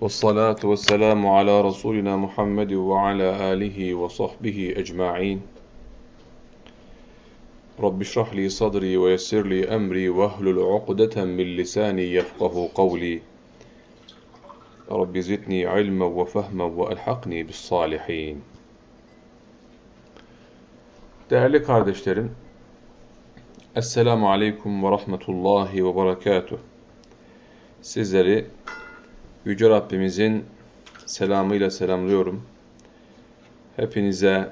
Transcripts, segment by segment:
والصلاة والسلام على رسولنا محمد وعلى آله وصحبه أجمعين. رب اشرح لي صدري ويسر لي أمري واهلل عقدة من لساني يفقه قولي. رب زدني علما وفهما وألحقني بالصالحين. Değerli kardeşlerim, Esselamu Aleyküm ve Rahmetullahi ve Berekatuh. Sizleri Yüce Rabbimizin selamıyla selamlıyorum. Hepinize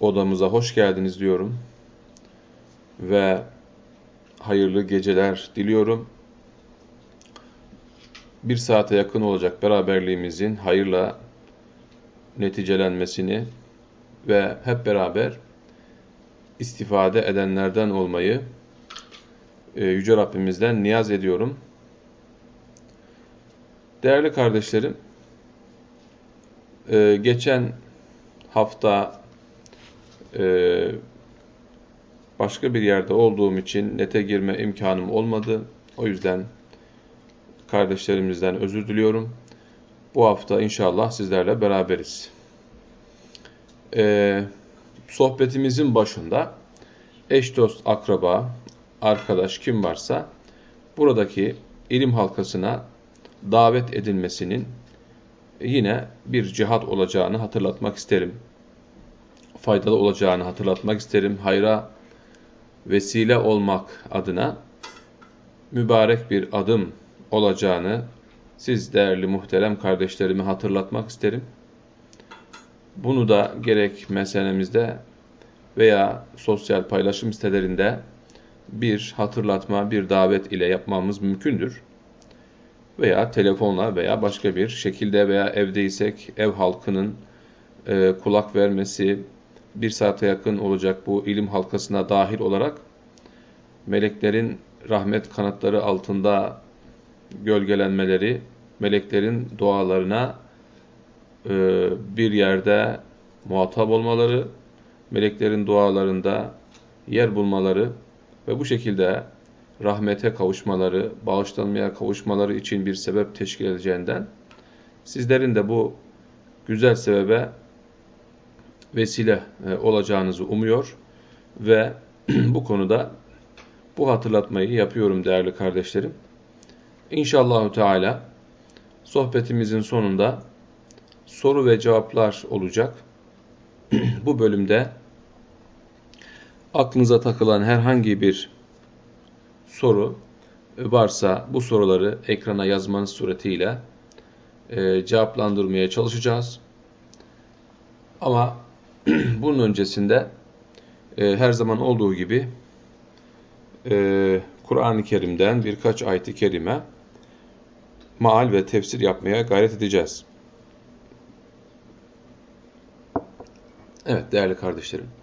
odamıza hoş geldiniz diyorum. Ve hayırlı geceler diliyorum. Bir saate yakın olacak beraberliğimizin hayırla neticelenmesini ve hep beraber istifade edenlerden olmayı e, Yüce Rabbimizden niyaz ediyorum. Değerli kardeşlerim, e, geçen hafta e, başka bir yerde olduğum için nete girme imkanım olmadı. O yüzden kardeşlerimizden özür diliyorum. Bu hafta inşallah sizlerle beraberiz. Ee, sohbetimizin başında eş dost, akraba, arkadaş kim varsa buradaki ilim halkasına davet edilmesinin yine bir cihat olacağını hatırlatmak isterim. Faydalı olacağını hatırlatmak isterim. Hayra vesile olmak adına mübarek bir adım olacağını siz değerli muhterem kardeşlerimi hatırlatmak isterim. Bunu da gerek meselemizde veya sosyal paylaşım sitelerinde bir hatırlatma, bir davet ile yapmamız mümkündür. Veya telefonla veya başka bir şekilde veya evdeysek ev halkının e, kulak vermesi, bir saate yakın olacak bu ilim halkasına dahil olarak meleklerin rahmet kanatları altında gölgelenmeleri, meleklerin dualarına e, bir yerde muhatap olmaları, meleklerin dualarında yer bulmaları ve bu şekilde rahmete kavuşmaları, bağışlanmaya kavuşmaları için bir sebep teşkil edeceğinden sizlerin de bu güzel sebebe vesile e, olacağınızı umuyor ve bu konuda bu hatırlatmayı yapıyorum değerli kardeşlerim. İnşallahü Teala sohbetimizin sonunda soru ve cevaplar olacak. Bu bölümde aklınıza takılan herhangi bir soru varsa bu soruları ekrana yazmanız suretiyle e, cevaplandırmaya çalışacağız. Ama bunun öncesinde e, her zaman olduğu gibi e, Kur'an-ı Kerim'den birkaç ayet-i kerime maal ve tefsir yapmaya gayret edeceğiz. Evet değerli kardeşlerim.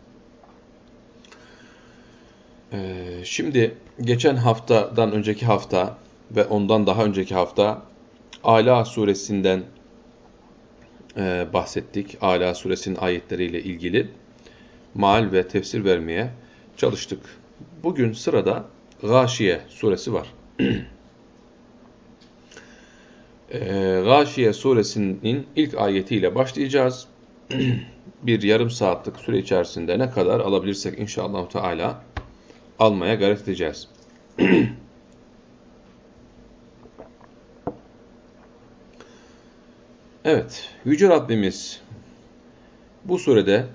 Ee, şimdi geçen haftadan önceki hafta ve ondan daha önceki hafta Ala suresinden e, bahsettik. Ala suresinin ayetleriyle ilgili maal ve tefsir vermeye çalıştık. Bugün sırada Gâşiye suresi var. e, Gâşiye suresinin ilk ayetiyle başlayacağız. bir yarım saatlik süre içerisinde ne kadar alabilirsek inşallah Teala almaya gayret edeceğiz. evet, Yüce Rabbimiz bu surede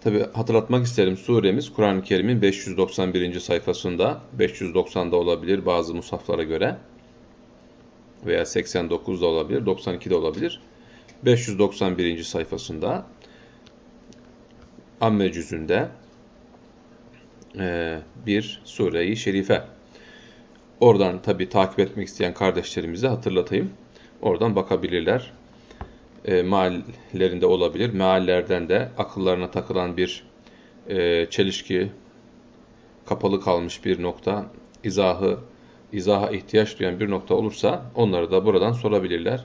tabi hatırlatmak isterim suremiz Kur'an-ı Kerim'in 591. sayfasında 590'da olabilir bazı musaflara göre veya 89'da olabilir 92'de olabilir 591. sayfasında Amme cüzünde bir sure-i şerife. Oradan tabi takip etmek isteyen kardeşlerimize hatırlatayım. Oradan bakabilirler. E, meallerinde olabilir. Meallerden de akıllarına takılan bir e, çelişki, kapalı kalmış bir nokta, izahı, izaha ihtiyaç duyan bir nokta olursa onları da buradan sorabilirler.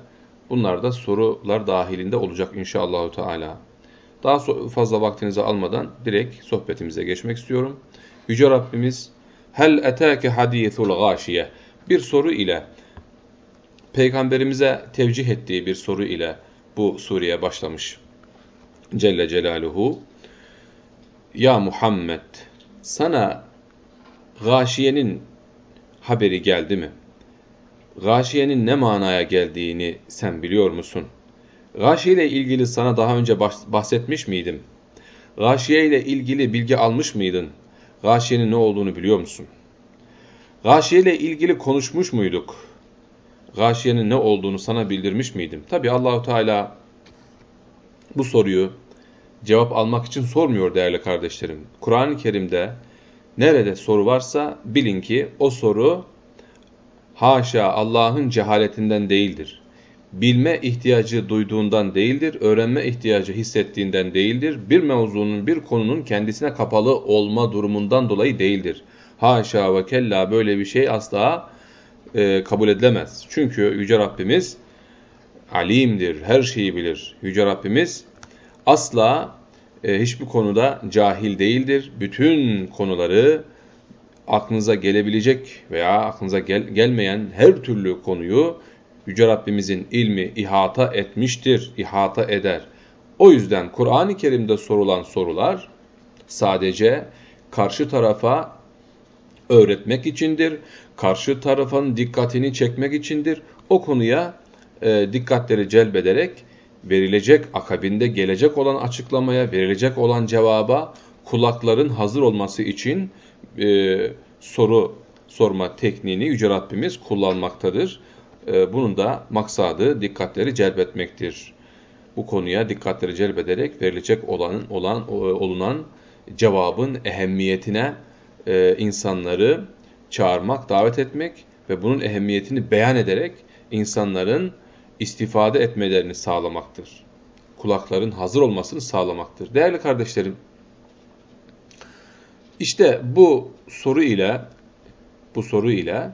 Bunlar da sorular dahilinde olacak inşallahü teala. Daha fazla vaktinizi almadan direkt sohbetimize geçmek istiyorum. Yüce Rabbimiz Hel etâke hadîthul gâşiye bir soru ile Peygamberimize tevcih ettiği bir soru ile bu sureye başlamış. Celle Celaluhu Ya Muhammed sana gâşiyenin haberi geldi mi? Gâşiyenin ne manaya geldiğini sen biliyor musun? Gâşiye ile ilgili sana daha önce bahsetmiş miydim? Gâşiye ile ilgili bilgi almış mıydın? Gâşiyenin ne olduğunu biliyor musun? Gâşiye ile ilgili konuşmuş muyduk? Gâşiyenin ne olduğunu sana bildirmiş miydim? Tabi Allahu Teala bu soruyu cevap almak için sormuyor değerli kardeşlerim. Kur'an-ı Kerim'de nerede soru varsa bilin ki o soru haşa Allah'ın cehaletinden değildir. Bilme ihtiyacı duyduğundan değildir, öğrenme ihtiyacı hissettiğinden değildir, bir mevzunun, bir konunun kendisine kapalı olma durumundan dolayı değildir. Haşa ve kella böyle bir şey asla e, kabul edilemez. Çünkü Yüce Rabbimiz alimdir, her şeyi bilir. Yüce Rabbimiz asla e, hiçbir konuda cahil değildir. Bütün konuları aklınıza gelebilecek veya aklınıza gel gelmeyen her türlü konuyu Yüce Rabbimizin ilmi ihata etmiştir, ihata eder. O yüzden Kur'an-ı Kerim'de sorulan sorular sadece karşı tarafa öğretmek içindir, karşı tarafın dikkatini çekmek içindir. O konuya e, dikkatleri celbederek verilecek, akabinde gelecek olan açıklamaya, verilecek olan cevaba kulakların hazır olması için e, soru sorma tekniğini Yüce Rabbimiz kullanmaktadır. E, bunun da maksadı dikkatleri celbetmektir. Bu konuya dikkatleri celbederek verilecek olan, olan olunan cevabın ehemmiyetine e, insanları çağırmak, davet etmek ve bunun ehemmiyetini beyan ederek insanların istifade etmelerini sağlamaktır. Kulakların hazır olmasını sağlamaktır. Değerli kardeşlerim, işte bu soru ile bu soru ile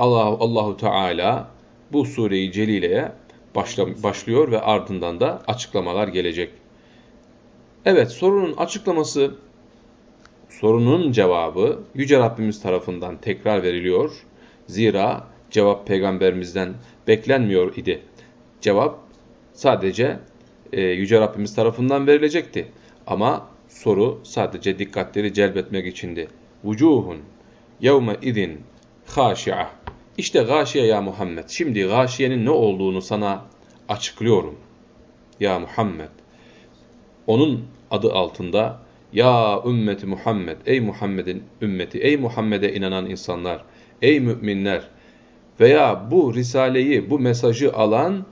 Allah Allahu Teala bu sureyi celileye başla, başlıyor ve ardından da açıklamalar gelecek. Evet, sorunun açıklaması, sorunun cevabı Yüce Rabbimiz tarafından tekrar veriliyor. Zira cevap peygamberimizden beklenmiyor idi. Cevap sadece e, Yüce Rabbimiz tarafından verilecekti. Ama soru sadece dikkatleri celbetmek içindi. Vucuhun yevme idin haşi'a. İşte gâşiye ya Muhammed. Şimdi gâşiyenin ne olduğunu sana açıklıyorum. Ya Muhammed. Onun adı altında ya ümmeti Muhammed, ey Muhammed'in ümmeti, ey Muhammed'e inanan insanlar, ey müminler veya bu risaleyi, bu mesajı alan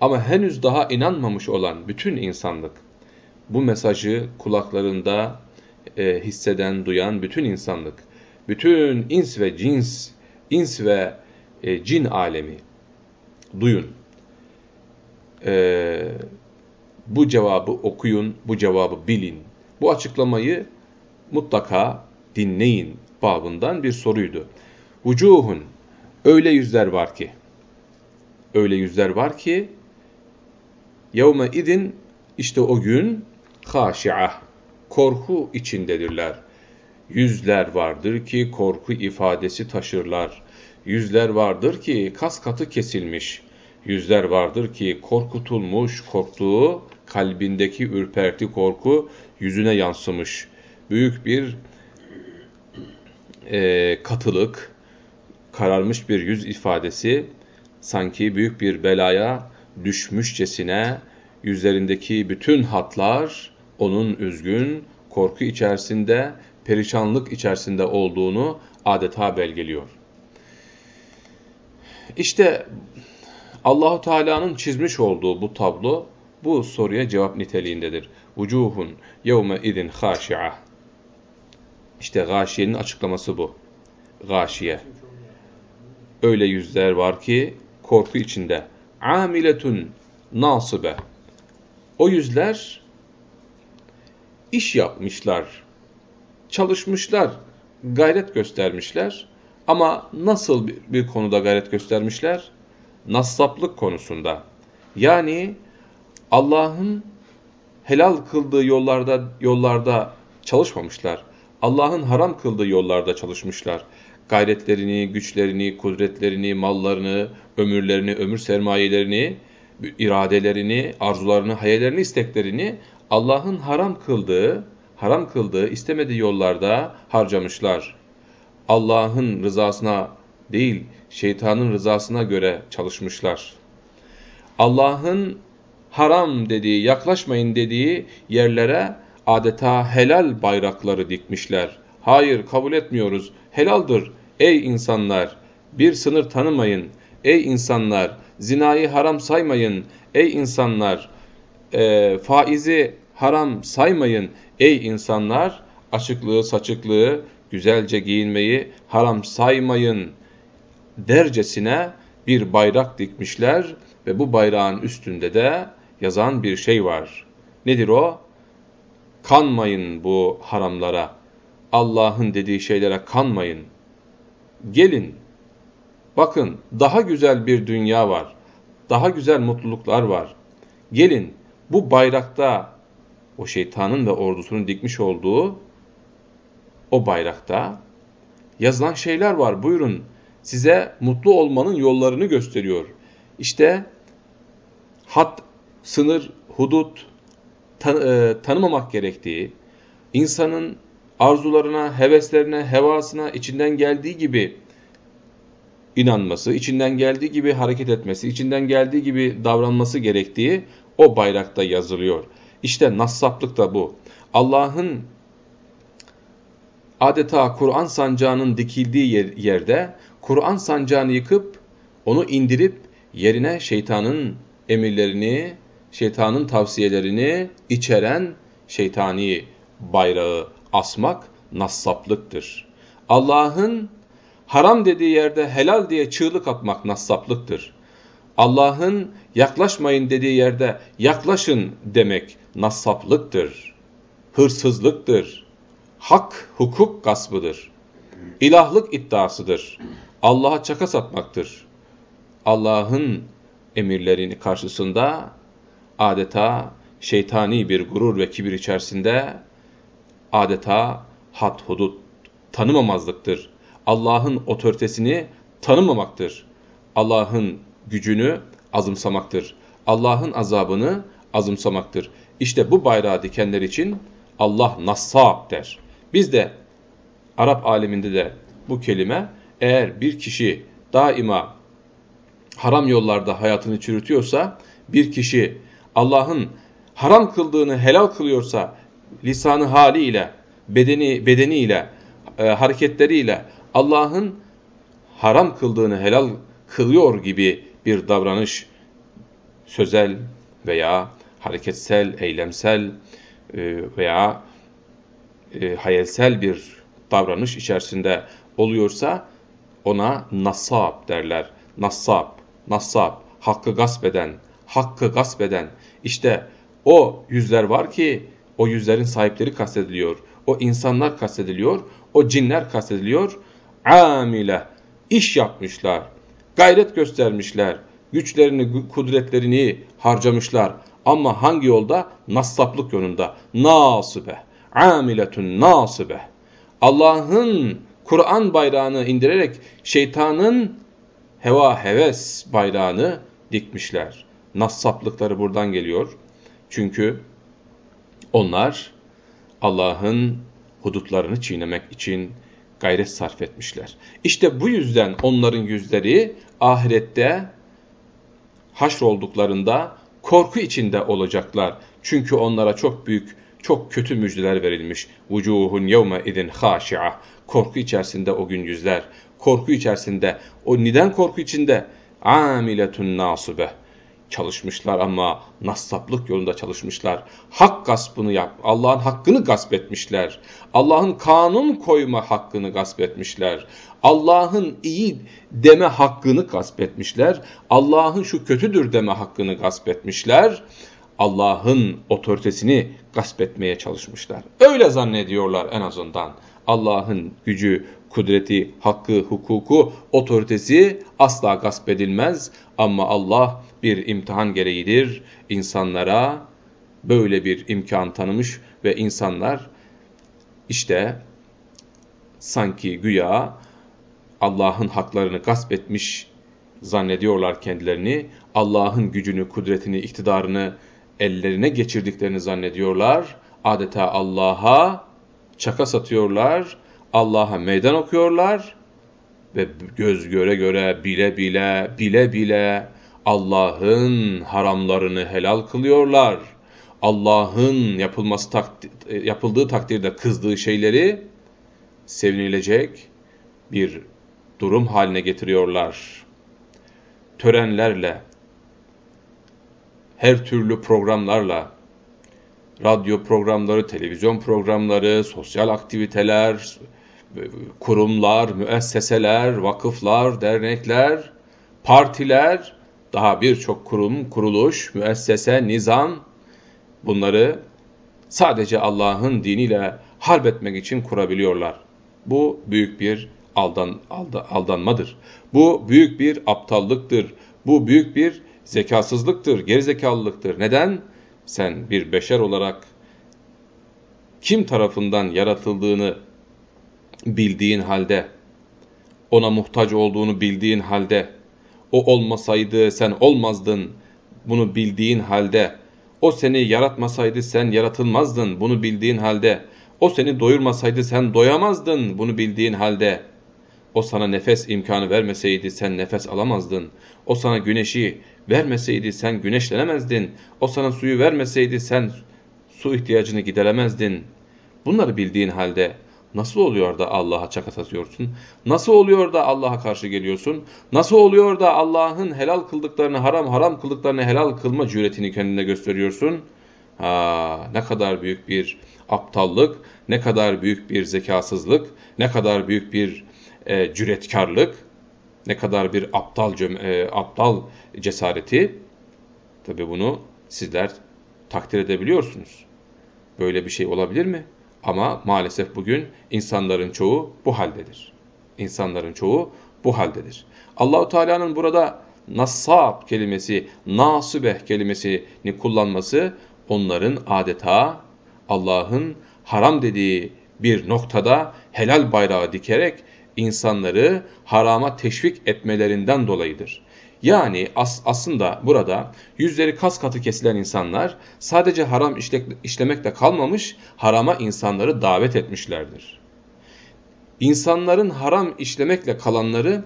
ama henüz daha inanmamış olan bütün insanlık, bu mesajı kulaklarında e, hisseden, duyan bütün insanlık, bütün ins ve cins, ins ve e, cin alemi duyun. E, bu cevabı okuyun, bu cevabı bilin. Bu açıklamayı mutlaka dinleyin babından bir soruydu. Vucuhun, öyle yüzler var ki, öyle yüzler var ki, yevme idin, işte o gün, haşi'ah, korku içindedirler. Yüzler vardır ki korku ifadesi taşırlar. Yüzler vardır ki kas katı kesilmiş. Yüzler vardır ki korkutulmuş, korktuğu kalbindeki ürperti korku yüzüne yansımış. Büyük bir e, katılık, kararmış bir yüz ifadesi sanki büyük bir belaya düşmüşçesine yüzlerindeki bütün hatlar onun üzgün, korku içerisinde, perişanlık içerisinde olduğunu adeta belgeliyor. İşte Allahu Teala'nın çizmiş olduğu bu tablo bu soruya cevap niteliğindedir. Vucuhun yevme idin haşi'a. İşte gâşiyenin açıklaması bu. Gâşiye. Öyle yüzler var ki korku içinde. Amiletun nasibe. O yüzler iş yapmışlar, çalışmışlar, gayret göstermişler. Ama nasıl bir konuda gayret göstermişler? Nassaplık konusunda. Yani Allah'ın helal kıldığı yollarda yollarda çalışmamışlar. Allah'ın haram kıldığı yollarda çalışmışlar. gayretlerini, güçlerini, kudretlerini, mallarını, ömürlerini, ömür sermayelerini, iradelerini, arzularını, hayallerini, isteklerini Allah'ın haram kıldığı, haram kıldığı, istemediği yollarda harcamışlar. Allah'ın rızasına değil, şeytanın rızasına göre çalışmışlar. Allah'ın haram dediği, yaklaşmayın dediği yerlere adeta helal bayrakları dikmişler. Hayır kabul etmiyoruz. Helaldir ey insanlar. Bir sınır tanımayın. Ey insanlar zinayı haram saymayın. Ey insanlar e, faizi haram saymayın. Ey insanlar açıklığı saçıklığı güzelce giyinmeyi haram saymayın dercesine bir bayrak dikmişler ve bu bayrağın üstünde de yazan bir şey var. Nedir o? Kanmayın bu haramlara. Allah'ın dediği şeylere kanmayın. Gelin, bakın daha güzel bir dünya var. Daha güzel mutluluklar var. Gelin, bu bayrakta o şeytanın ve ordusunun dikmiş olduğu o bayrakta yazılan şeyler var. Buyurun size mutlu olmanın yollarını gösteriyor. İşte hat, sınır, hudut tan e, tanımamak gerektiği, insanın arzularına, heveslerine, hevasına içinden geldiği gibi inanması, içinden geldiği gibi hareket etmesi, içinden geldiği gibi davranması gerektiği o bayrakta yazılıyor. İşte nassaplık da bu. Allah'ın adeta Kur'an sancağının dikildiği yer, yerde Kur'an sancağını yıkıp onu indirip yerine şeytanın emirlerini, şeytanın tavsiyelerini içeren şeytani bayrağı asmak nassaplıktır. Allah'ın haram dediği yerde helal diye çığlık atmak nassaplıktır. Allah'ın yaklaşmayın dediği yerde yaklaşın demek nassaplıktır. Hırsızlıktır. Hak, hukuk gaspıdır. İlahlık iddiasıdır. Allah'a çaka satmaktır. Allah'ın emirlerini karşısında adeta şeytani bir gurur ve kibir içerisinde adeta had hudut tanımamazlıktır. Allah'ın otoritesini tanımamaktır. Allah'ın gücünü azımsamaktır. Allah'ın azabını azımsamaktır. İşte bu bayrağı dikenler için Allah nassab der. Biz de Arap aleminde de bu kelime eğer bir kişi daima haram yollarda hayatını çürütüyorsa, bir kişi Allah'ın haram kıldığını helal kılıyorsa, lisanı haliyle, bedeni bedeniyle, e, hareketleriyle Allah'ın haram kıldığını helal kılıyor gibi bir davranış sözel veya hareketsel, eylemsel e, veya e, hayalsel bir davranış içerisinde oluyorsa ona nasab derler. Nasab, nasab, hakkı gasp eden, hakkı gasp eden. İşte o yüzler var ki o yüzlerin sahipleri kastediliyor. O insanlar kastediliyor. O cinler kastediliyor. Amile, iş yapmışlar. Gayret göstermişler. Güçlerini, kudretlerini harcamışlar. Ama hangi yolda? Nassaplık yolunda. Nasibe. Amiletun nasibe. Allah'ın Kur'an bayrağını indirerek şeytanın heva heves bayrağını dikmişler. Nassaplıkları buradan geliyor. Çünkü onlar Allah'ın hudutlarını çiğnemek için gayret sarf etmişler. İşte bu yüzden onların yüzleri ahirette haşr olduklarında korku içinde olacaklar. Çünkü onlara çok büyük, çok kötü müjdeler verilmiş. Vucuhun yevme idin haşi'a. Korku içerisinde o gün yüzler. Korku içerisinde. O neden korku içinde? Amiletun nasube çalışmışlar ama nassaplık yolunda çalışmışlar. Hak gaspını yap, Allah'ın hakkını gasp etmişler. Allah'ın kanun koyma hakkını gasp etmişler. Allah'ın iyi deme hakkını gasp etmişler. Allah'ın şu kötüdür deme hakkını gasp etmişler. Allah'ın otoritesini gasp etmeye çalışmışlar. Öyle zannediyorlar en azından. Allah'ın gücü, kudreti, hakkı, hukuku, otoritesi asla gasp edilmez. Ama Allah bir imtihan gereğidir. insanlara böyle bir imkan tanımış ve insanlar işte sanki güya Allah'ın haklarını gasp etmiş zannediyorlar kendilerini. Allah'ın gücünü, kudretini, iktidarını ellerine geçirdiklerini zannediyorlar. Adeta Allah'a çaka satıyorlar. Allah'a meydan okuyorlar ve göz göre göre, bile bile, bile bile Allah'ın haramlarını helal kılıyorlar. Allah'ın yapılması takdir, yapıldığı takdirde kızdığı şeyleri sevinilecek bir durum haline getiriyorlar. Törenlerle, her türlü programlarla, radyo programları, televizyon programları, sosyal aktiviteler, kurumlar, müesseseler, vakıflar, dernekler, partiler, daha birçok kurum, kuruluş, müessese, nizam bunları sadece Allah'ın diniyle harp etmek için kurabiliyorlar. Bu büyük bir aldan, alda, aldanmadır. Bu büyük bir aptallıktır. Bu büyük bir zekasızlıktır, gerizekalılıktır. Neden? Sen bir beşer olarak kim tarafından yaratıldığını bildiğin halde, ona muhtaç olduğunu bildiğin halde, o olmasaydı sen olmazdın, bunu bildiğin halde, o seni yaratmasaydı sen yaratılmazdın, bunu bildiğin halde, o seni doyurmasaydı sen doyamazdın, bunu bildiğin halde, o sana nefes imkanı vermeseydi sen nefes alamazdın, o sana güneşi vermeseydi sen güneşlenemezdin, o sana suyu vermeseydi sen su ihtiyacını gideremezdin. Bunları bildiğin halde Nasıl oluyor da Allah'a çakat atıyorsun? Nasıl oluyor da Allah'a karşı geliyorsun? Nasıl oluyor da Allah'ın helal kıldıklarını haram, haram kıldıklarını helal kılma cüretini kendine gösteriyorsun? Ha, ne kadar büyük bir aptallık, ne kadar büyük bir zekasızlık, ne kadar büyük bir e, cüretkarlık, ne kadar bir aptal, e, aptal cesareti. Tabi bunu sizler takdir edebiliyorsunuz. Böyle bir şey olabilir mi? Ama maalesef bugün insanların çoğu bu haldedir. İnsanların çoğu bu haldedir. Allahu Teala'nın burada nassab kelimesi, nasibeh kelimesini kullanması onların adeta Allah'ın haram dediği bir noktada helal bayrağı dikerek insanları harama teşvik etmelerinden dolayıdır. Yani as aslında burada yüzleri kas katı kesilen insanlar sadece haram işle işlemekle kalmamış, harama insanları davet etmişlerdir. İnsanların haram işlemekle kalanları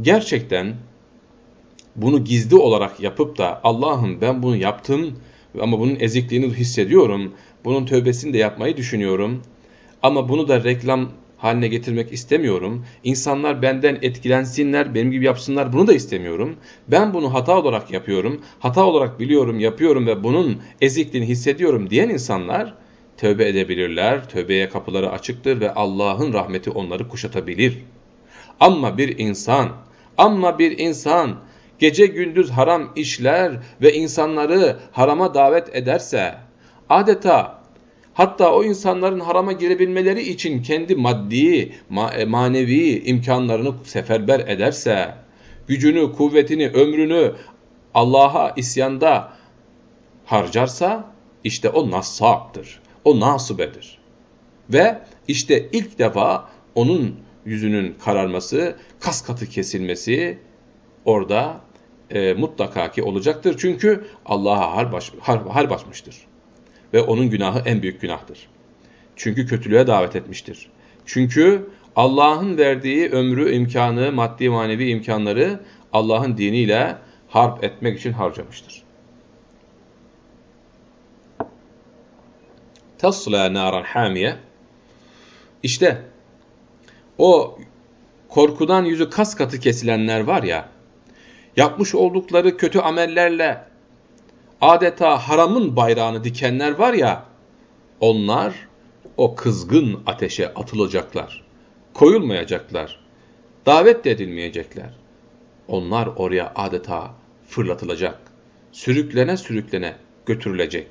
gerçekten bunu gizli olarak yapıp da Allah'ım ben bunu yaptım ama bunun ezikliğini hissediyorum, bunun tövbesini de yapmayı düşünüyorum ama bunu da reklam haline getirmek istemiyorum. İnsanlar benden etkilensinler, benim gibi yapsınlar bunu da istemiyorum. Ben bunu hata olarak yapıyorum, hata olarak biliyorum, yapıyorum ve bunun ezikliğini hissediyorum diyen insanlar tövbe edebilirler. Tövbeye kapıları açıktır ve Allah'ın rahmeti onları kuşatabilir. Ama bir insan, ama bir insan gece gündüz haram işler ve insanları harama davet ederse adeta Hatta o insanların harama girebilmeleri için kendi maddi, e, manevi imkanlarını seferber ederse, gücünü, kuvvetini, ömrünü Allah'a isyanda harcarsa, işte o nassaptır, o nasubedir. Ve işte ilk defa onun yüzünün kararması, kas katı kesilmesi orada e, mutlaka ki olacaktır. Çünkü Allah'a har, baş, har, har basmıştır ve onun günahı en büyük günahtır. Çünkü kötülüğe davet etmiştir. Çünkü Allah'ın verdiği ömrü, imkanı, maddi manevi imkanları Allah'ın diniyle harp etmek için harcamıştır. Tasla naran hamiye İşte o korkudan yüzü kas katı kesilenler var ya, yapmış oldukları kötü amellerle adeta haramın bayrağını dikenler var ya, onlar o kızgın ateşe atılacaklar. Koyulmayacaklar. Davet de edilmeyecekler. Onlar oraya adeta fırlatılacak. Sürüklene sürüklene götürülecek.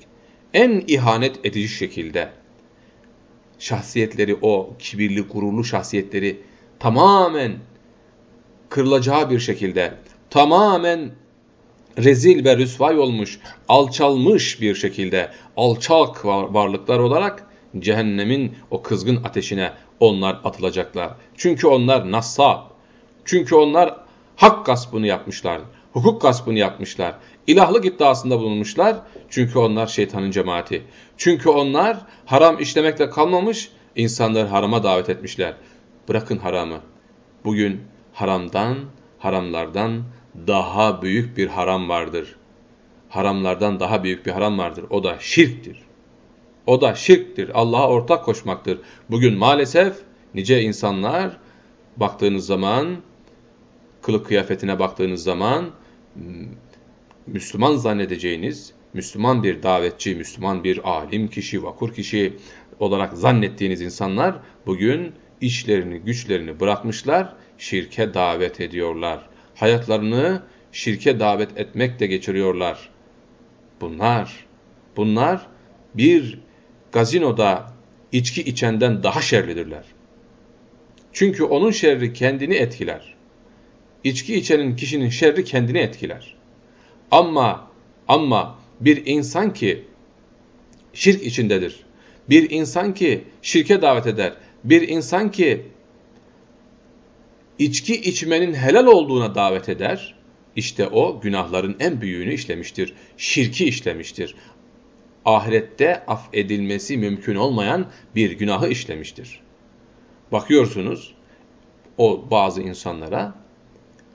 En ihanet edici şekilde şahsiyetleri o kibirli gururlu şahsiyetleri tamamen kırılacağı bir şekilde tamamen rezil ve rüsvay olmuş, alçalmış bir şekilde alçak varlıklar olarak cehennemin o kızgın ateşine onlar atılacaklar. Çünkü onlar nassab. Çünkü onlar hak gaspını yapmışlar. Hukuk gaspını yapmışlar. İlahlık iddiasında bulunmuşlar. Çünkü onlar şeytanın cemaati. Çünkü onlar haram işlemekle kalmamış, insanları harama davet etmişler. Bırakın haramı. Bugün haramdan, haramlardan daha büyük bir haram vardır. Haramlardan daha büyük bir haram vardır. O da şirktir. O da şirktir. Allah'a ortak koşmaktır. Bugün maalesef nice insanlar baktığınız zaman, kılık kıyafetine baktığınız zaman Müslüman zannedeceğiniz, Müslüman bir davetçi, Müslüman bir alim kişi, vakur kişi olarak zannettiğiniz insanlar bugün işlerini, güçlerini bırakmışlar, şirke davet ediyorlar. Hayatlarını şirke davet etmekle geçiriyorlar. Bunlar, bunlar bir gazinoda içki içenden daha şerlidirler. Çünkü onun şerri kendini etkiler. İçki içenin kişinin şerri kendini etkiler. Ama ama bir insan ki şirk içindedir. Bir insan ki şirke davet eder. Bir insan ki içki içmenin helal olduğuna davet eder. İşte o günahların en büyüğünü işlemiştir. Şirki işlemiştir. Ahirette af edilmesi mümkün olmayan bir günahı işlemiştir. Bakıyorsunuz o bazı insanlara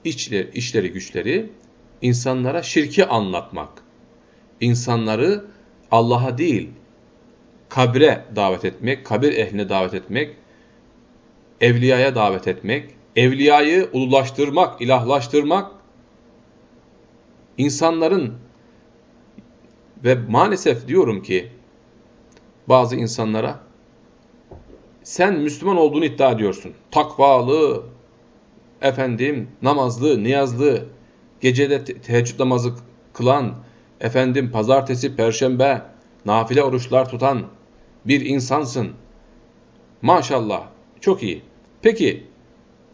içleri, işleri güçleri insanlara şirki anlatmak. İnsanları Allah'a değil, kabre davet etmek, kabir ehline davet etmek, evliyaya davet etmek, evliyayı ululaştırmak, ilahlaştırmak, insanların ve maalesef diyorum ki bazı insanlara sen Müslüman olduğunu iddia ediyorsun. Takvalı, efendim namazlı, niyazlı, gecede te teheccüd namazı kılan, efendim pazartesi, perşembe nafile oruçlar tutan bir insansın. Maşallah, çok iyi. Peki,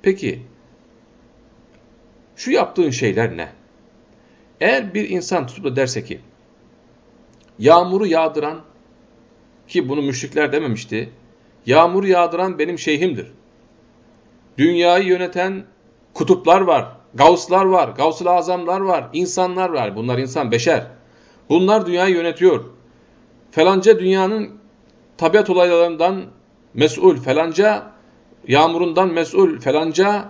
peki şu yaptığın şeyler ne? Eğer bir insan tutup da derse ki, yağmuru yağdıran, ki bunu müşrikler dememişti, yağmuru yağdıran benim şeyhimdir. Dünyayı yöneten kutuplar var, gavslar var, gavsul azamlar var, insanlar var. Bunlar insan, beşer. Bunlar dünyayı yönetiyor. Felanca dünyanın tabiat olaylarından mesul, felanca yağmurundan mesul, felanca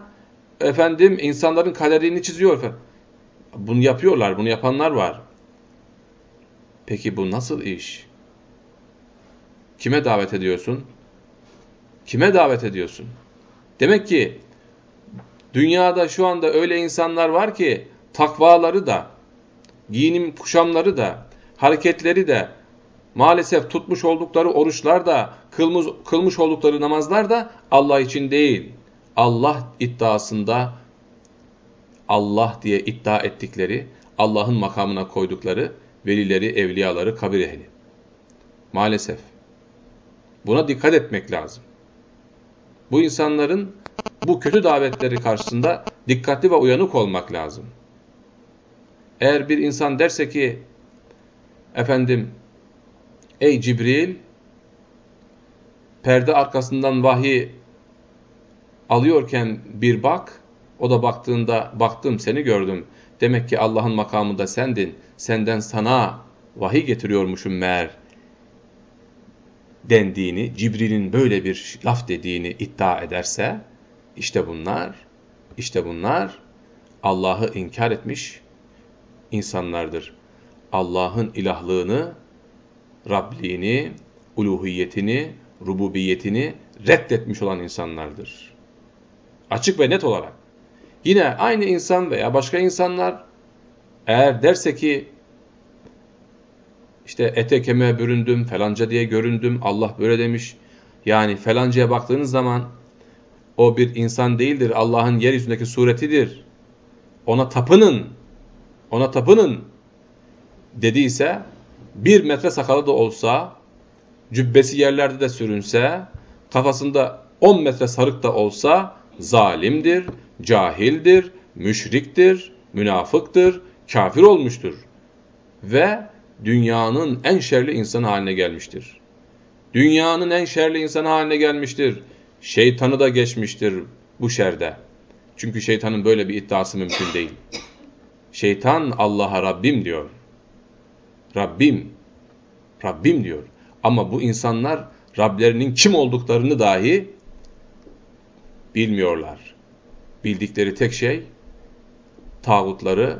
efendim insanların kaderini çiziyor. Bunu yapıyorlar, bunu yapanlar var. Peki bu nasıl iş? Kime davet ediyorsun? Kime davet ediyorsun? Demek ki dünyada şu anda öyle insanlar var ki takvaları da, giyinim kuşamları da, hareketleri de, maalesef tutmuş oldukları oruçlar da, kılmış, kılmış oldukları namazlar da Allah için değil. Allah iddiasında Allah diye iddia ettikleri, Allah'ın makamına koydukları velileri, evliyaları, kabir ehli. Maalesef. Buna dikkat etmek lazım. Bu insanların bu kötü davetleri karşısında dikkatli ve uyanık olmak lazım. Eğer bir insan derse ki, efendim, ey Cibril, perde arkasından vahiy alıyorken bir bak, o da baktığında, baktım seni gördüm. Demek ki Allah'ın makamında sendin, senden sana vahiy getiriyormuşum meğer dendiğini, Cibril'in böyle bir laf dediğini iddia ederse, işte bunlar, işte bunlar Allah'ı inkar etmiş insanlardır. Allah'ın ilahlığını, Rabliğini, uluhiyetini, rububiyetini reddetmiş olan insanlardır. Açık ve net olarak. Yine aynı insan veya başka insanlar eğer derse ki işte ete kemiğe büründüm, falanca diye göründüm, Allah böyle demiş. Yani falancaya baktığınız zaman o bir insan değildir, Allah'ın yeryüzündeki suretidir. Ona tapının, ona tapının dediyse, bir metre sakalı da olsa, cübbesi yerlerde de sürünse, kafasında on metre sarık da olsa, zalimdir, cahildir, müşriktir, münafıktır, kafir olmuştur. Ve dünyanın en şerli insanı haline gelmiştir. Dünyanın en şerli insanı haline gelmiştir. Şeytanı da geçmiştir bu şerde. Çünkü şeytanın böyle bir iddiası mümkün değil. Şeytan Allah'a Rabbim diyor. Rabbim. Rabbim diyor. Ama bu insanlar Rablerinin kim olduklarını dahi bilmiyorlar. Bildikleri tek şey tağutları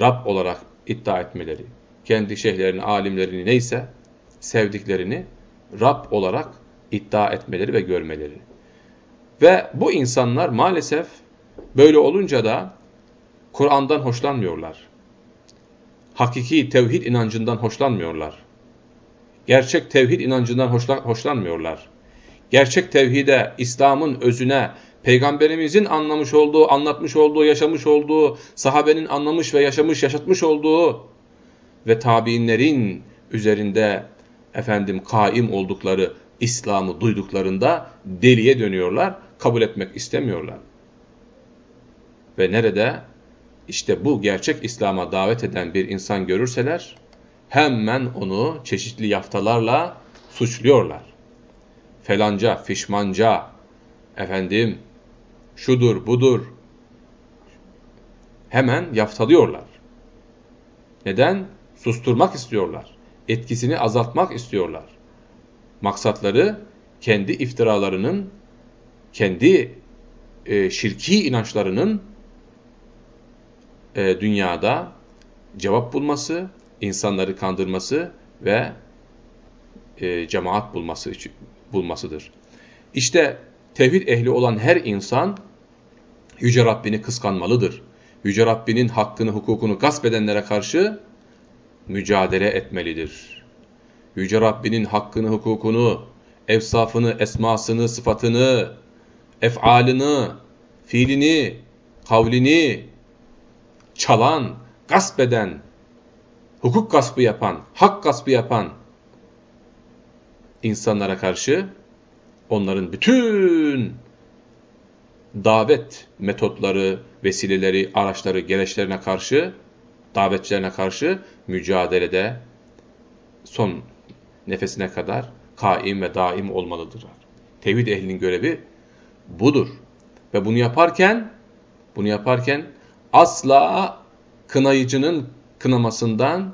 Rab olarak iddia etmeleri. Kendi şeyhlerini, alimlerini neyse sevdiklerini Rab olarak iddia etmeleri ve görmeleri. Ve bu insanlar maalesef böyle olunca da Kur'an'dan hoşlanmıyorlar. Hakiki tevhid inancından hoşlanmıyorlar. Gerçek tevhid inancından hoşlan hoşlanmıyorlar. Gerçek tevhide, İslam'ın özüne, Peygamberimizin anlamış olduğu, anlatmış olduğu, yaşamış olduğu, sahabenin anlamış ve yaşamış, yaşatmış olduğu ve tabiinlerin üzerinde efendim kaim oldukları İslam'ı duyduklarında deliye dönüyorlar, kabul etmek istemiyorlar. Ve nerede işte bu gerçek İslam'a davet eden bir insan görürseler hemen onu çeşitli yaftalarla suçluyorlar. Felanca, fişmanca, efendim şudur budur hemen yaftalıyorlar. Neden? Susturmak istiyorlar. Etkisini azaltmak istiyorlar. Maksatları kendi iftiralarının, kendi e, şirki inançlarının e, dünyada cevap bulması, insanları kandırması ve e, cemaat bulması bulmasıdır. İşte tevhid ehli olan her insan Yüce Rabbini kıskanmalıdır. Yüce Rabbinin hakkını, hukukunu gasp edenlere karşı mücadele etmelidir. Yüce Rabbinin hakkını, hukukunu, efsafını, esmasını, sıfatını, efalını, fiilini, kavlini çalan, gasp eden, hukuk gaspı yapan, hak gaspı yapan insanlara karşı onların bütün davet metotları, vesileleri, araçları, gereçlerine karşı, davetçilerine karşı mücadelede son nefesine kadar kaim ve daim olmalıdır. Tevhid ehlinin görevi budur. Ve bunu yaparken bunu yaparken asla kınayıcının kınamasından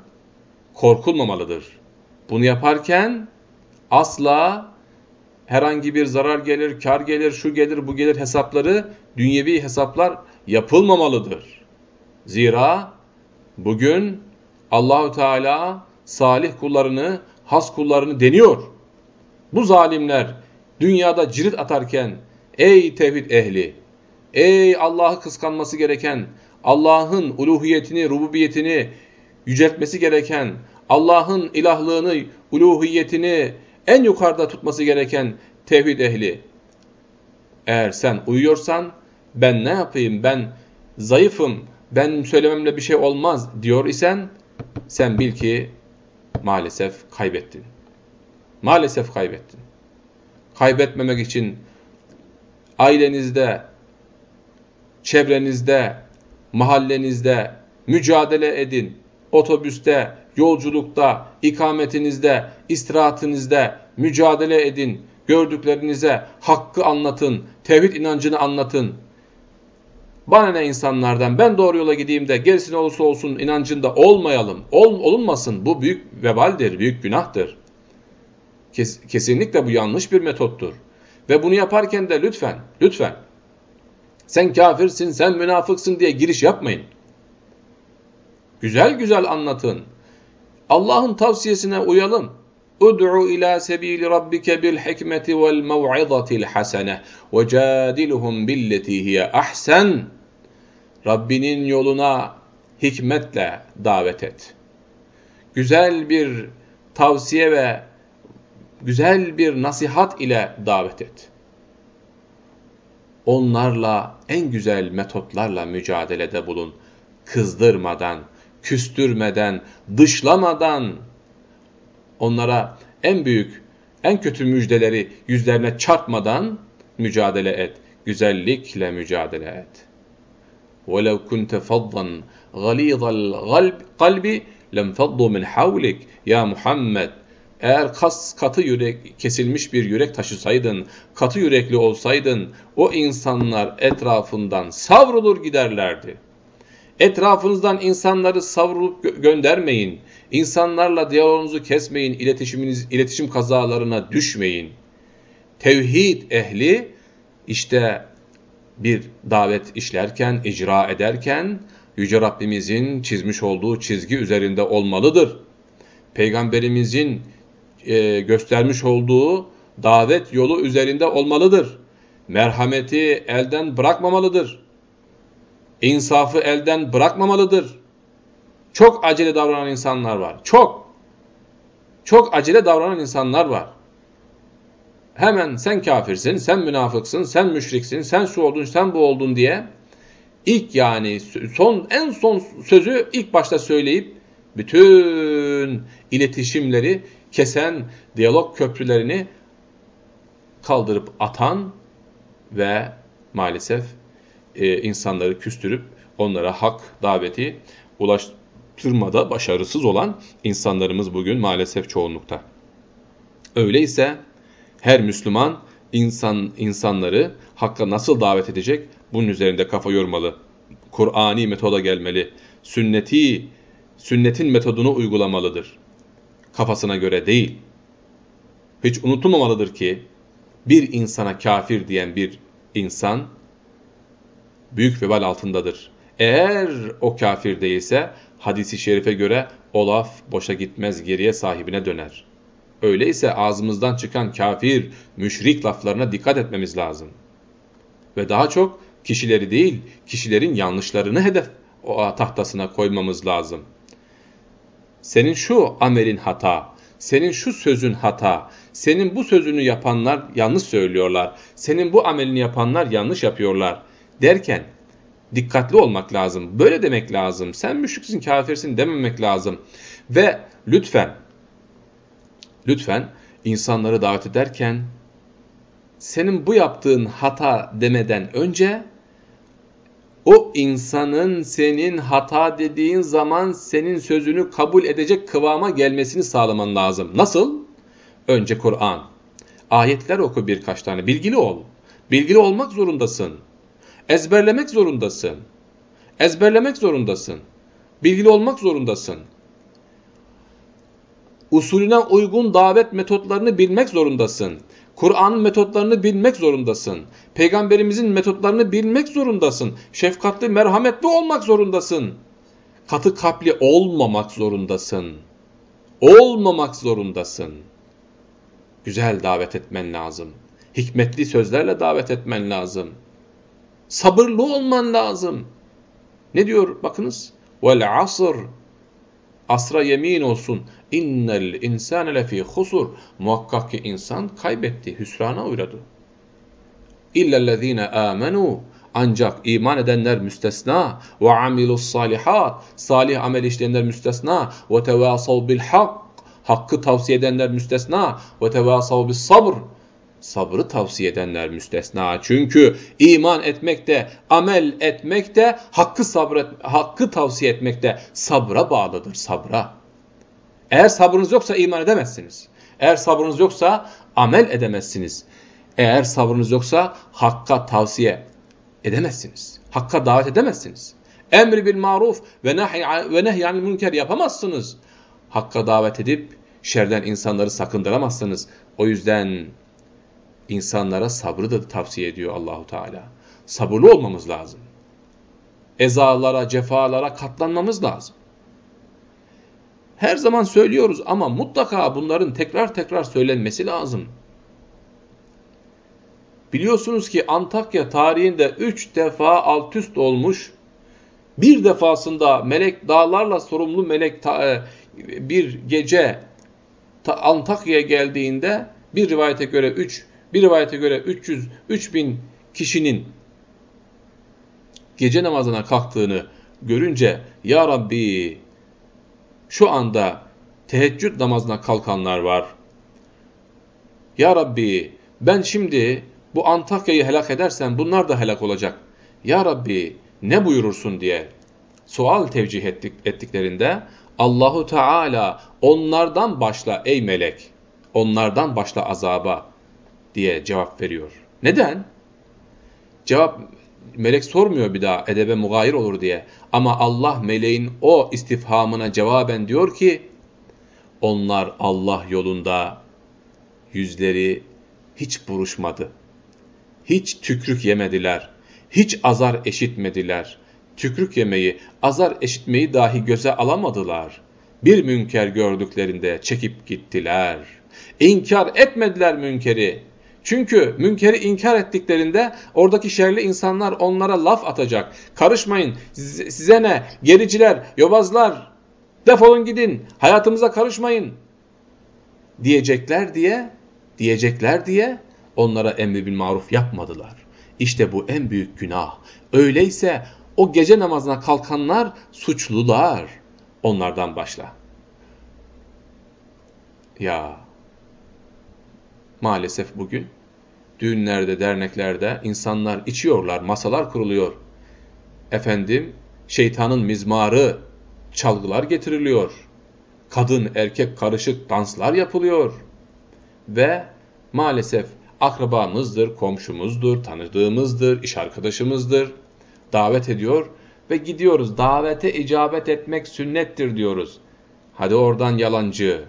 korkulmamalıdır. Bunu yaparken asla herhangi bir zarar gelir, kar gelir, şu gelir, bu gelir hesapları, dünyevi hesaplar yapılmamalıdır. Zira bugün Allahu Teala salih kullarını, has kullarını deniyor. Bu zalimler dünyada cirit atarken ey tevhid ehli, ey Allah'ı kıskanması gereken, Allah'ın uluhiyetini, rububiyetini yüceltmesi gereken, Allah'ın ilahlığını, uluhiyetini en yukarıda tutması gereken tevhid ehli. Eğer sen uyuyorsan ben ne yapayım, ben zayıfım, ben söylememle bir şey olmaz diyor isen sen bil ki maalesef kaybettin. Maalesef kaybettin. Kaybetmemek için ailenizde, çevrenizde, mahallenizde mücadele edin. Otobüste, yolculukta, ikametinizde, istirahatinizde mücadele edin. Gördüklerinize hakkı anlatın, tevhid inancını anlatın. Bana ne insanlardan, ben doğru yola gideyim de gerisine olursa olsun inancında olmayalım. Ol, olunmasın, bu büyük vebaldir, büyük günahtır. Kes, kesinlikle bu yanlış bir metottur. Ve bunu yaparken de lütfen, lütfen sen kafirsin, sen münafıksın diye giriş yapmayın. Güzel güzel anlatın. Allah'ın tavsiyesine uyalım. Ud'u ila sebili rabbike bil hikmeti vel mev'izatil hasene ve cadilhum billeti hiye ahsen. Rabbinin yoluna hikmetle davet et. Güzel bir tavsiye ve güzel bir nasihat ile davet et onlarla en güzel metotlarla mücadelede bulun. Kızdırmadan, küstürmeden, dışlamadan onlara en büyük, en kötü müjdeleri yüzlerine çarpmadan mücadele et. Güzellikle mücadele et. وَلَوْ كُنْتَ فَضًّا غَلِيظَ الْقَلْبِ لَمْ فَضُّ مِنْ حَوْلِكَ Ya Muhammed eğer kas katı yürek kesilmiş bir yürek taşısaydın, katı yürekli olsaydın o insanlar etrafından savrulur giderlerdi. Etrafınızdan insanları savrulup gö göndermeyin. İnsanlarla diyaloğunuzu kesmeyin, iletişiminiz iletişim kazalarına düşmeyin. Tevhid ehli işte bir davet işlerken, icra ederken Yüce Rabbimizin çizmiş olduğu çizgi üzerinde olmalıdır. Peygamberimizin e, göstermiş olduğu davet yolu üzerinde olmalıdır. Merhameti elden bırakmamalıdır. İnsafı elden bırakmamalıdır. Çok acele davranan insanlar var. Çok. Çok acele davranan insanlar var. Hemen sen kafirsin, sen münafıksın, sen müşriksin, sen şu oldun, sen bu oldun diye ilk yani son en son sözü ilk başta söyleyip bütün iletişimleri kesen diyalog köprülerini kaldırıp atan ve maalesef e, insanları küstürüp onlara hak daveti ulaştırmada başarısız olan insanlarımız bugün maalesef çoğunlukta. Öyleyse her Müslüman insan insanları hakka nasıl davet edecek? Bunun üzerinde kafa yormalı. Kur'ani metoda gelmeli. Sünneti, sünnetin metodunu uygulamalıdır. Kafasına göre değil. Hiç unutulmamalıdır ki bir insana kafir diyen bir insan büyük vebal altındadır. Eğer o kafir değilse hadisi şerife göre o laf boşa gitmez geriye sahibine döner. Öyleyse ağzımızdan çıkan kafir, müşrik laflarına dikkat etmemiz lazım. Ve daha çok kişileri değil, kişilerin yanlışlarını hedef o tahtasına koymamız lazım. Senin şu amelin hata, senin şu sözün hata, senin bu sözünü yapanlar yanlış söylüyorlar, senin bu amelini yapanlar yanlış yapıyorlar derken dikkatli olmak lazım. Böyle demek lazım. Sen müşriksin, kafirsin dememek lazım. Ve lütfen, lütfen insanları davet ederken senin bu yaptığın hata demeden önce o insanın senin hata dediğin zaman senin sözünü kabul edecek kıvama gelmesini sağlaman lazım. Nasıl? Önce Kur'an. Ayetler oku birkaç tane. Bilgili ol. Bilgili olmak zorundasın. Ezberlemek zorundasın. Ezberlemek zorundasın. Bilgili olmak zorundasın. Usulüne uygun davet metotlarını bilmek zorundasın. Kur'an'ın metotlarını bilmek zorundasın. Peygamberimizin metotlarını bilmek zorundasın. Şefkatli, merhametli olmak zorundasın. Katı kalpli olmamak zorundasın. Olmamak zorundasın. Güzel davet etmen lazım. Hikmetli sözlerle davet etmen lazım. Sabırlı olman lazım. Ne diyor bakınız? Vel asr. Asra yemin olsun. İnnel insane lefî husur. Muhakkak ki insan kaybetti, hüsrana uğradı. İllellezîne âmenû. Ancak iman edenler müstesna. Ve amilus salihat. Salih amel işleyenler müstesna. Ve tevâsav bil hak. Hakkı tavsiye edenler müstesna. Ve tevâsav bis sabr sabrı tavsiye edenler müstesna. Çünkü iman etmekte, amel etmekte, hakkı sabret, hakkı tavsiye etmekte sabra bağlıdır, sabra. Eğer sabrınız yoksa iman edemezsiniz. Eğer sabrınız yoksa amel edemezsiniz. Eğer sabrınız yoksa hakka tavsiye edemezsiniz. Hakka davet edemezsiniz. Emri bil maruf ve nehy ve nehyanil münker yapamazsınız. Hakka davet edip şerden insanları sakındıramazsınız. O yüzden insanlara sabrı da tavsiye ediyor Allahu Teala. Sabırlı olmamız lazım. Ezalara, cefalara katlanmamız lazım. Her zaman söylüyoruz ama mutlaka bunların tekrar tekrar söylenmesi lazım. Biliyorsunuz ki Antakya tarihinde üç defa alt üst olmuş. Bir defasında melek dağlarla sorumlu melek e, bir gece Antakya'ya geldiğinde bir rivayete göre üç bir rivayete göre 300 3000 kişinin gece namazına kalktığını görünce ya Rabbi şu anda teheccüd namazına kalkanlar var. Ya Rabbi ben şimdi bu Antakya'yı helak edersem bunlar da helak olacak. Ya Rabbi ne buyurursun diye sual tevcih ettik, ettiklerinde Allahu Teala onlardan başla ey melek onlardan başla azaba diye cevap veriyor. Neden? Cevap melek sormuyor bir daha edebe mugayir olur diye. Ama Allah meleğin o istifhamına cevaben diyor ki onlar Allah yolunda yüzleri hiç buruşmadı. Hiç tükrük yemediler. Hiç azar eşitmediler. Tükrük yemeyi, azar eşitmeyi dahi göze alamadılar. Bir münker gördüklerinde çekip gittiler. İnkar etmediler münkeri. Çünkü münkeri inkar ettiklerinde oradaki şerli insanlar onlara laf atacak. Karışmayın, size ne, gericiler, yobazlar, defolun gidin, hayatımıza karışmayın diyecekler diye, diyecekler diye onlara emri bil maruf yapmadılar. İşte bu en büyük günah. Öyleyse o gece namazına kalkanlar suçlular. Onlardan başla. Ya maalesef bugün düğünlerde, derneklerde insanlar içiyorlar, masalar kuruluyor. Efendim, şeytanın mizmarı, çalgılar getiriliyor. Kadın, erkek karışık danslar yapılıyor. Ve maalesef akrabamızdır, komşumuzdur, tanıdığımızdır, iş arkadaşımızdır. Davet ediyor ve gidiyoruz. Davete icabet etmek sünnettir diyoruz. Hadi oradan yalancı.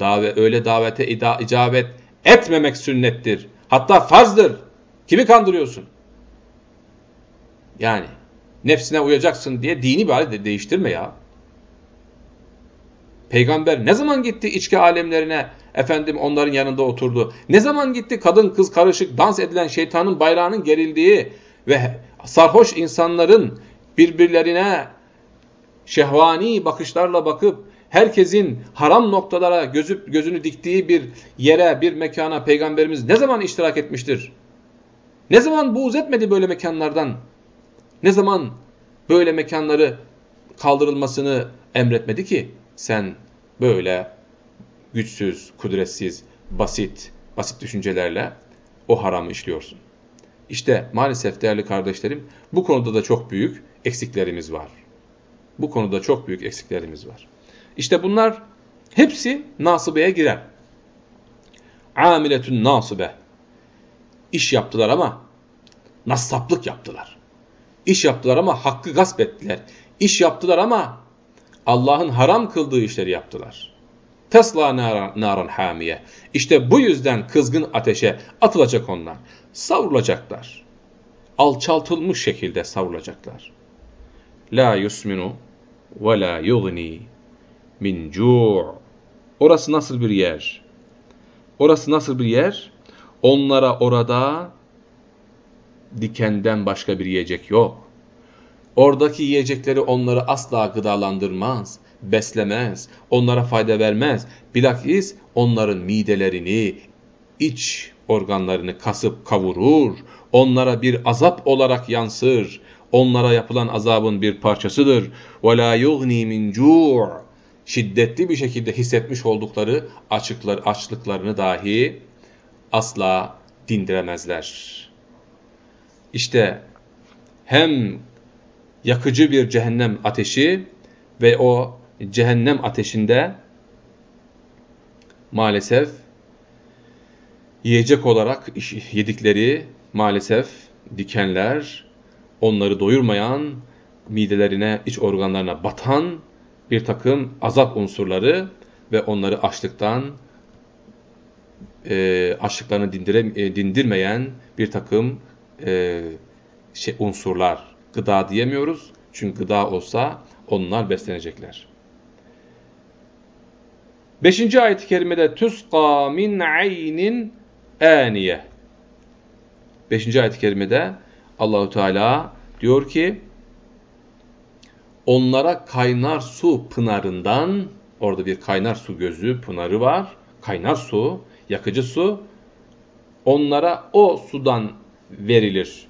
Davet, öyle davete icabet etmemek sünnettir. Hatta farzdır. Kimi kandırıyorsun? Yani nefsine uyacaksın diye dini bir hale değiştirme ya. Peygamber ne zaman gitti içki alemlerine efendim onların yanında oturdu? Ne zaman gitti kadın kız karışık dans edilen şeytanın bayrağının gerildiği ve sarhoş insanların birbirlerine şehvani bakışlarla bakıp herkesin haram noktalara gözü, gözünü diktiği bir yere, bir mekana peygamberimiz ne zaman iştirak etmiştir? Ne zaman buğz etmedi böyle mekanlardan? Ne zaman böyle mekanları kaldırılmasını emretmedi ki? Sen böyle güçsüz, kudretsiz, basit, basit düşüncelerle o haramı işliyorsun. İşte maalesef değerli kardeşlerim bu konuda da çok büyük eksiklerimiz var. Bu konuda çok büyük eksiklerimiz var. İşte bunlar hepsi nasibeye girer. Amiletün nasibe. İş yaptılar ama nassaplık yaptılar. İş yaptılar ama hakkı gasp ettiler. İş yaptılar ama Allah'ın haram kıldığı işleri yaptılar. Tesla naran hamiye. İşte bu yüzden kızgın ateşe atılacak onlar. Savrulacaklar. Alçaltılmış şekilde savrulacaklar. La yusminu ve la yugni min cu' Orası nasıl bir yer? Orası nasıl bir yer? Onlara orada dikenden başka bir yiyecek yok. Oradaki yiyecekleri onları asla gıdalandırmaz, beslemez, onlara fayda vermez. Bilakis onların midelerini, iç organlarını kasıp kavurur, onlara bir azap olarak yansır. Onlara yapılan azabın bir parçasıdır. وَلَا يُغْنِي مِنْ جُوعٍ Şiddetli bir şekilde hissetmiş oldukları açıklar, açlıklarını dahi asla dindiremezler. İşte hem yakıcı bir cehennem ateşi ve o cehennem ateşinde maalesef yiyecek olarak yedikleri maalesef dikenler, onları doyurmayan, midelerine, iç organlarına batan bir takım azap unsurları ve onları açlıktan, e, açlıklarını dindire, e, dindirmeyen bir takım e, şey, unsurlar. Gıda diyemiyoruz. Çünkü gıda olsa onlar beslenecekler. Beşinci ayet-i kerimede tüsqa min aynin aniye. Beşinci ayet-i kerimede Allahu Teala diyor ki onlara kaynar su pınarından orada bir kaynar su gözü pınarı var. Kaynar su, yakıcı su onlara o sudan verilir.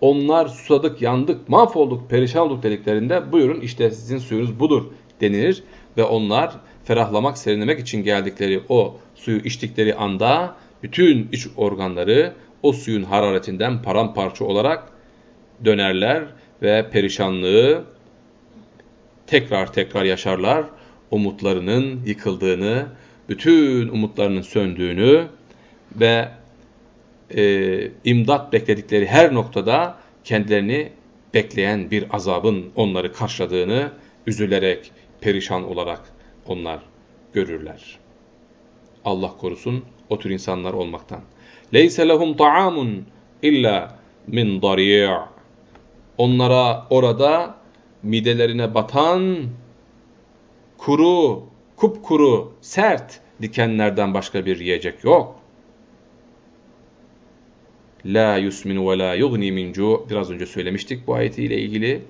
Onlar susadık, yandık, mahvolduk, perişan olduk dediklerinde buyurun işte sizin suyunuz budur denilir ve onlar ferahlamak, serinlemek için geldikleri o suyu içtikleri anda bütün iç organları o suyun hararetinden paramparça olarak dönerler ve perişanlığı tekrar tekrar yaşarlar. Umutlarının yıkıldığını, bütün umutlarının söndüğünü ve e, imdat bekledikleri her noktada kendilerini bekleyen bir azabın onları karşıladığını üzülerek, perişan olarak onlar görürler. Allah korusun o tür insanlar olmaktan. Leyse lehum ta'amun illa min dari' Onlara orada midelerine batan kuru, kupkuru, sert dikenlerden başka bir yiyecek yok. La yusmin ve la yugni min. Biraz önce söylemiştik bu ayetiyle ilgili.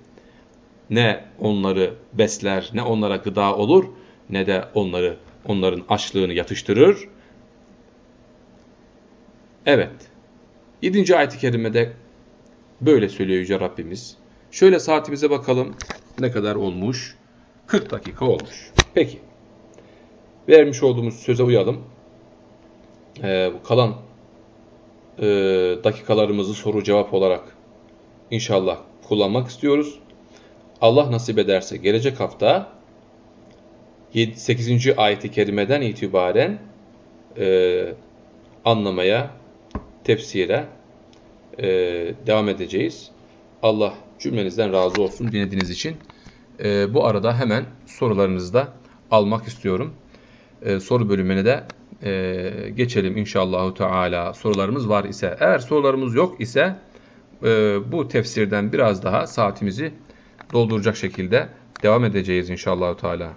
Ne onları besler, ne onlara gıda olur, ne de onları onların açlığını yatıştırır. Evet. 7. ayet-i kerimede böyle söylüyor Yüce Rabbimiz. Şöyle saatimize bakalım. Ne kadar olmuş? 40 dakika olmuş. Peki. Vermiş olduğumuz söze uyalım. Ee, kalan e, dakikalarımızı soru cevap olarak inşallah kullanmak istiyoruz. Allah nasip ederse gelecek hafta 8. ayeti kerimeden itibaren e, anlamaya, tefsire e, devam edeceğiz. Allah cümlenizden razı olsun dinlediğiniz için. E, bu arada hemen sorularınızı da almak istiyorum. E, soru bölümüne de e, geçelim inşallahu teala. Sorularımız var ise, eğer sorularımız yok ise e, bu tefsirden biraz daha saatimizi dolduracak şekilde devam edeceğiz inşallahu teala.